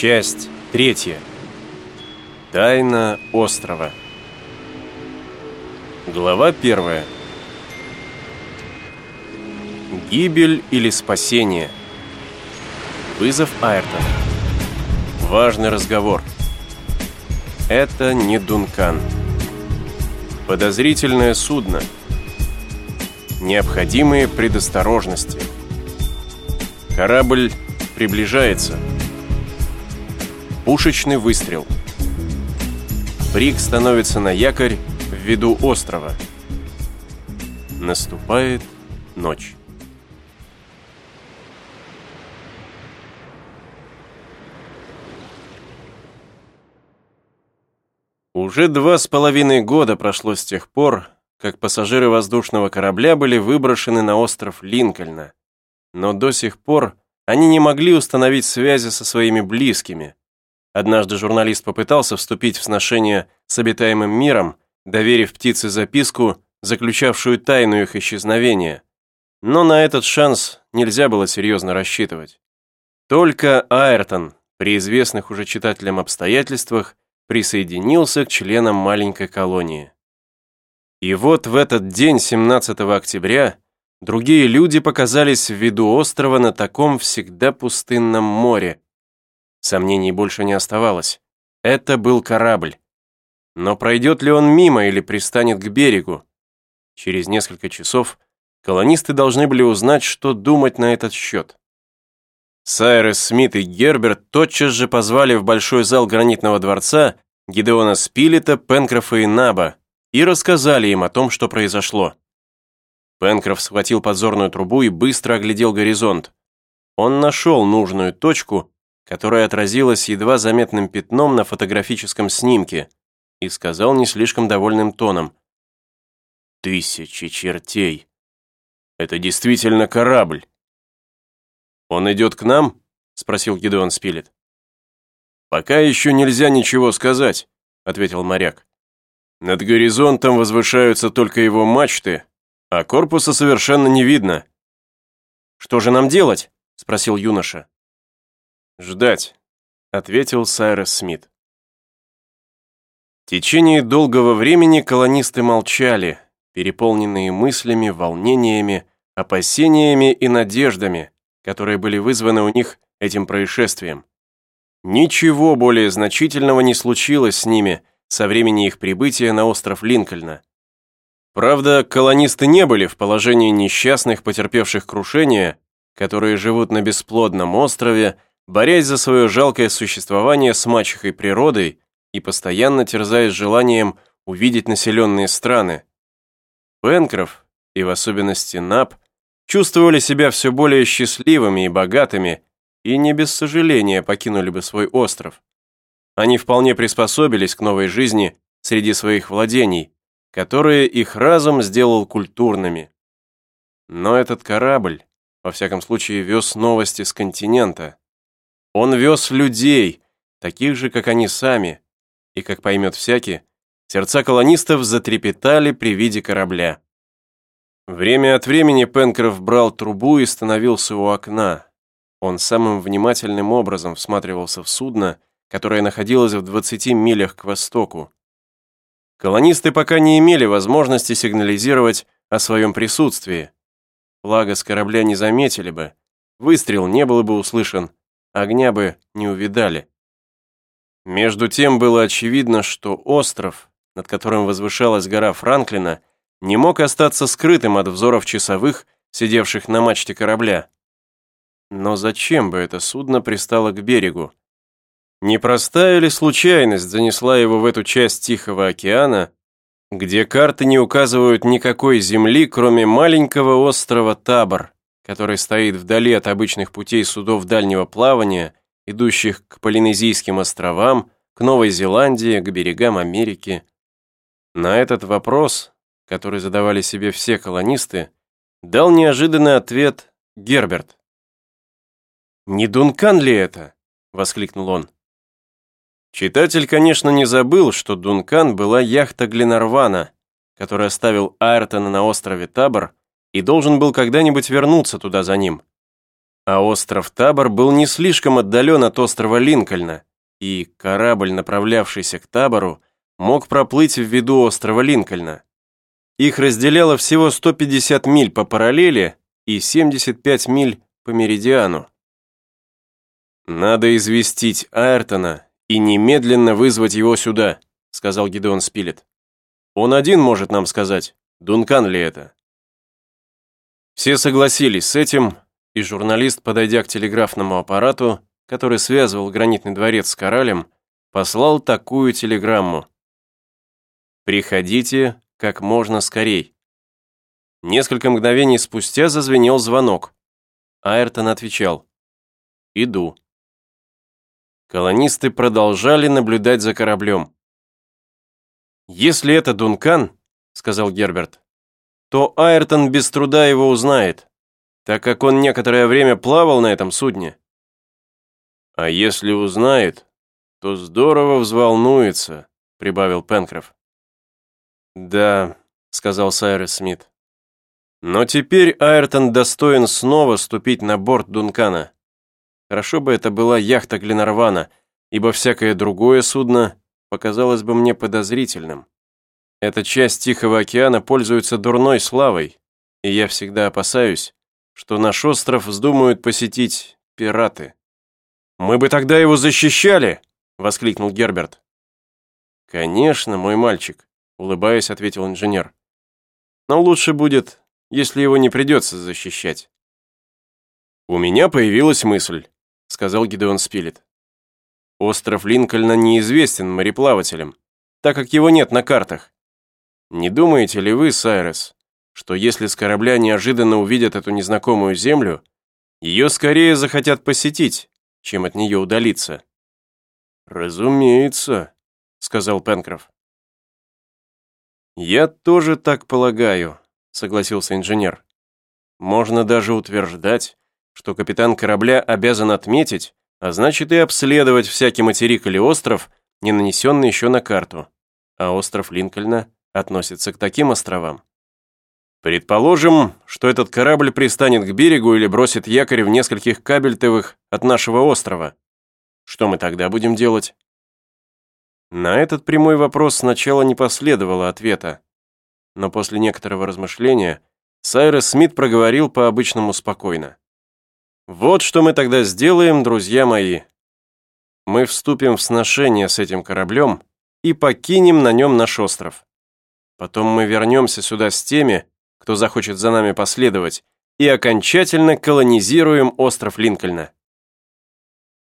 Часть третья. Тайна острова. Глава первая. Гибель или спасение. Вызов Айртона. Важный разговор. Это не Дункан. Подозрительное судно. Необходимые предосторожности. Корабль приближается. Пушечный выстрел. Брик становится на якорь в виду острова. Наступает ночь. Уже два с половиной года прошло с тех пор, как пассажиры воздушного корабля были выброшены на остров Линкольна. Но до сих пор они не могли установить связи со своими близкими. Однажды журналист попытался вступить в сношение с обитаемым миром, доверив птице записку, заключавшую тайну их исчезновения. Но на этот шанс нельзя было серьезно рассчитывать. Только Айртон, при известных уже читателям обстоятельствах, присоединился к членам маленькой колонии. И вот в этот день, 17 октября, другие люди показались в виду острова на таком всегда пустынном море. Сомнений больше не оставалось. Это был корабль. Но пройдет ли он мимо или пристанет к берегу? Через несколько часов колонисты должны были узнать, что думать на этот счет. Сайрес Смит и Герберт тотчас же позвали в большой зал гранитного дворца Гидеона Спилета, Пенкрофа и Наба и рассказали им о том, что произошло. Пенкроф схватил подзорную трубу и быстро оглядел горизонт. Он нашел нужную точку, которая отразилась едва заметным пятном на фотографическом снимке, и сказал не слишком довольным тоном. «Тысячи чертей! Это действительно корабль!» «Он идет к нам?» — спросил Гидеон Спилет. «Пока еще нельзя ничего сказать», — ответил моряк. «Над горизонтом возвышаются только его мачты, а корпуса совершенно не видно». «Что же нам делать?» — спросил юноша. «Ждать», — ответил Сайрес Смит. В течение долгого времени колонисты молчали, переполненные мыслями, волнениями, опасениями и надеждами, которые были вызваны у них этим происшествием. Ничего более значительного не случилось с ними со времени их прибытия на остров Линкольна. Правда, колонисты не были в положении несчастных, потерпевших крушение, которые живут на бесплодном острове, борясь за свое жалкое существование с мачехой природой и постоянно терзаясь желанием увидеть населенные страны. Пенкроф, и в особенности Нап, чувствовали себя все более счастливыми и богатыми, и не без сожаления покинули бы свой остров. Они вполне приспособились к новой жизни среди своих владений, которые их разум сделал культурными. Но этот корабль, во всяком случае, вез новости с континента. Он вез людей, таких же, как они сами, и, как поймет всякий, сердца колонистов затрепетали при виде корабля. Время от времени Пенкроф брал трубу и становился у окна, он самым внимательным образом всматривался в судно, которое находилось в 20 милях к востоку. Колонисты пока не имели возможности сигнализировать о своем присутствии. Флага с корабля не заметили бы, выстрел не был бы услышан, огня бы не увидали. Между тем было очевидно, что остров, над которым возвышалась гора Франклина, не мог остаться скрытым от взоров часовых, сидевших на мачте корабля. Но зачем бы это судно пристало к берегу? Непростая ли случайность занесла его в эту часть Тихого океана, где карты не указывают никакой земли, кроме маленького острова Табор, который стоит вдали от обычных путей судов дальнего плавания, идущих к Полинезийским островам, к Новой Зеландии, к берегам Америки? На этот вопрос, который задавали себе все колонисты, дал неожиданный ответ Герберт. «Не Дункан ли это?» — воскликнул он. Читатель, конечно, не забыл, что Дункан была яхта Гленарвана, который оставил Айртона на острове Табор и должен был когда-нибудь вернуться туда за ним. А остров Табор был не слишком отдален от острова Линкольна, и корабль, направлявшийся к Табору, мог проплыть в виду острова Линкольна. Их разделяло всего 150 миль по параллели и 75 миль по меридиану. «Надо известить Айртона и немедленно вызвать его сюда», сказал Гидеон Спилет. «Он один может нам сказать, Дункан ли это?» Все согласились с этим, и журналист, подойдя к телеграфному аппарату, который связывал гранитный дворец с Коралем, послал такую телеграмму. «Приходите как можно скорей». Несколько мгновений спустя зазвенел звонок. Айртон отвечал. «Иду». Колонисты продолжали наблюдать за кораблем. «Если это Дункан», — сказал Герберт, то Айртон без труда его узнает, так как он некоторое время плавал на этом судне. А если узнает, то здорово взволнуется, прибавил Пенкроф. Да, сказал Сайрес Смит. Но теперь Айртон достоин снова ступить на борт Дункана. Хорошо бы это была яхта Гленарвана, ибо всякое другое судно показалось бы мне подозрительным. Эта часть Тихого океана пользуется дурной славой, и я всегда опасаюсь, что наш остров вздумают посетить пираты. «Мы бы тогда его защищали!» — воскликнул Герберт. «Конечно, мой мальчик», — улыбаясь, ответил инженер. «Но лучше будет, если его не придется защищать». «У меня появилась мысль», — сказал Гидеон Спилет. «Остров Линкольна неизвестен мореплавателям, так как его нет на картах. Не думаете ли вы, Сайрес, что если с корабля неожиданно увидят эту незнакомую землю, ее скорее захотят посетить, чем от нее удалиться?» «Разумеется», — сказал Пенкроф. «Я тоже так полагаю», — согласился инженер. «Можно даже утверждать, что капитан корабля обязан отметить, а значит и обследовать всякий материк или остров, не нанесенный еще на карту. А остров Линкольна относится к таким островам. Предположим, что этот корабль пристанет к берегу или бросит якорь в нескольких кабельтовых от нашего острова. Что мы тогда будем делать? На этот прямой вопрос сначала не последовало ответа, но после некоторого размышления Сайрес Смит проговорил по-обычному спокойно. Вот что мы тогда сделаем, друзья мои. Мы вступим в сношение с этим кораблем и покинем на нем наш остров. Потом мы вернемся сюда с теми, кто захочет за нами последовать, и окончательно колонизируем остров Линкольна.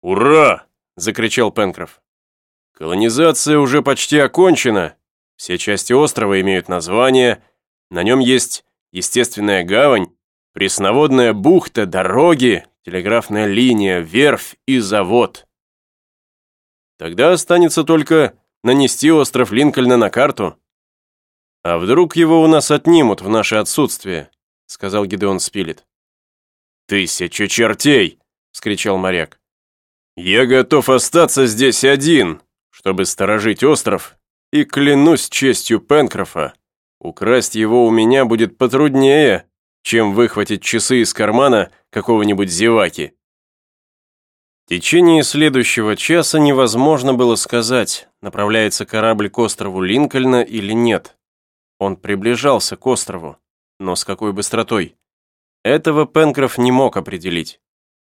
«Ура!» – закричал Пенкроф. «Колонизация уже почти окончена. Все части острова имеют название, на нем есть естественная гавань, Пресноводная бухта, дороги, телеграфная линия, верфь и завод. Тогда останется только нанести остров Линкольна на карту. А вдруг его у нас отнимут в наше отсутствие, сказал Гидеон Спилет. Тысяча чертей! вскричал моряк. Я готов остаться здесь один, чтобы сторожить остров, и клянусь честью Пенкрофа, украсть его у меня будет потруднее, чем выхватить часы из кармана какого-нибудь зеваки. В течение следующего часа невозможно было сказать, направляется корабль к острову Линкольна или нет. Он приближался к острову, но с какой быстротой? Этого Пенкроф не мог определить.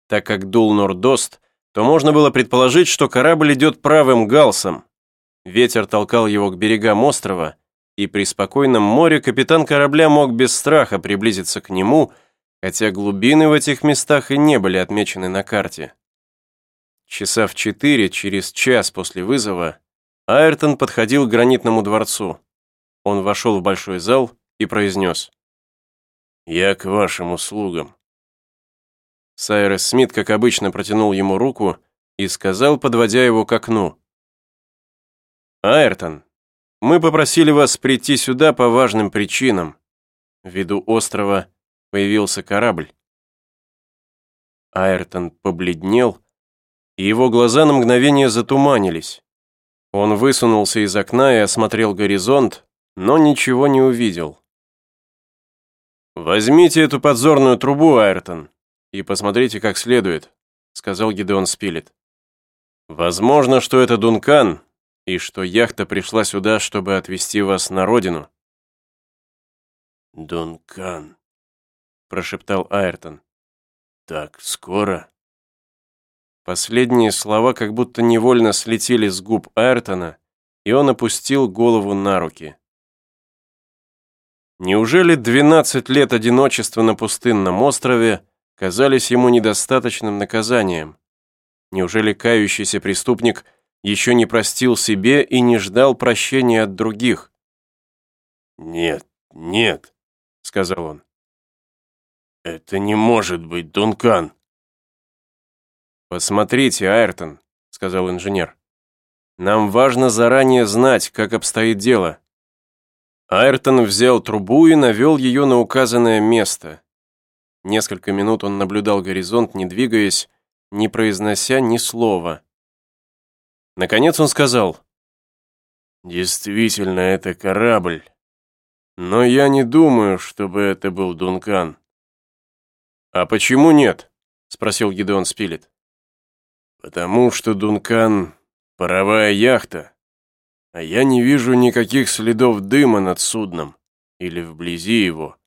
Так как дул нордост, то можно было предположить, что корабль идет правым галсом. Ветер толкал его к берегам острова, и при спокойном море капитан корабля мог без страха приблизиться к нему, хотя глубины в этих местах и не были отмечены на карте. Часа в четыре, через час после вызова, Айртон подходил к гранитному дворцу. Он вошел в большой зал и произнес «Я к вашим услугам». Сайрес Смит, как обычно, протянул ему руку и сказал, подводя его к окну. «Айртон, мы попросили вас прийти сюда по важным причинам. В виду острова появился корабль. Айртон побледнел, и его глаза на мгновение затуманились. Он высунулся из окна и осмотрел горизонт, но ничего не увидел. «Возьмите эту подзорную трубу, Айртон, и посмотрите как следует», сказал Гидеон Спилет. «Возможно, что это Дункан, и что яхта пришла сюда, чтобы отвезти вас на родину». «Дункан», — прошептал Айртон. «Так скоро?» Последние слова как будто невольно слетели с губ Айртона, и он опустил голову на руки. Неужели 12 лет одиночества на пустынном острове казались ему недостаточным наказанием? Неужели кающийся преступник еще не простил себе и не ждал прощения от других? «Нет, нет», — сказал он. «Это не может быть Дункан». «Посмотрите, Айртон», — сказал инженер. «Нам важно заранее знать, как обстоит дело. Айртон взял трубу и навел ее на указанное место. Несколько минут он наблюдал горизонт, не двигаясь, не произнося ни слова. Наконец он сказал, «Действительно, это корабль. Но я не думаю, чтобы это был Дункан». «А почему нет?» — спросил Гидеон Спилет. «Потому что Дункан — паровая яхта, а я не вижу никаких следов дыма над судном или вблизи его.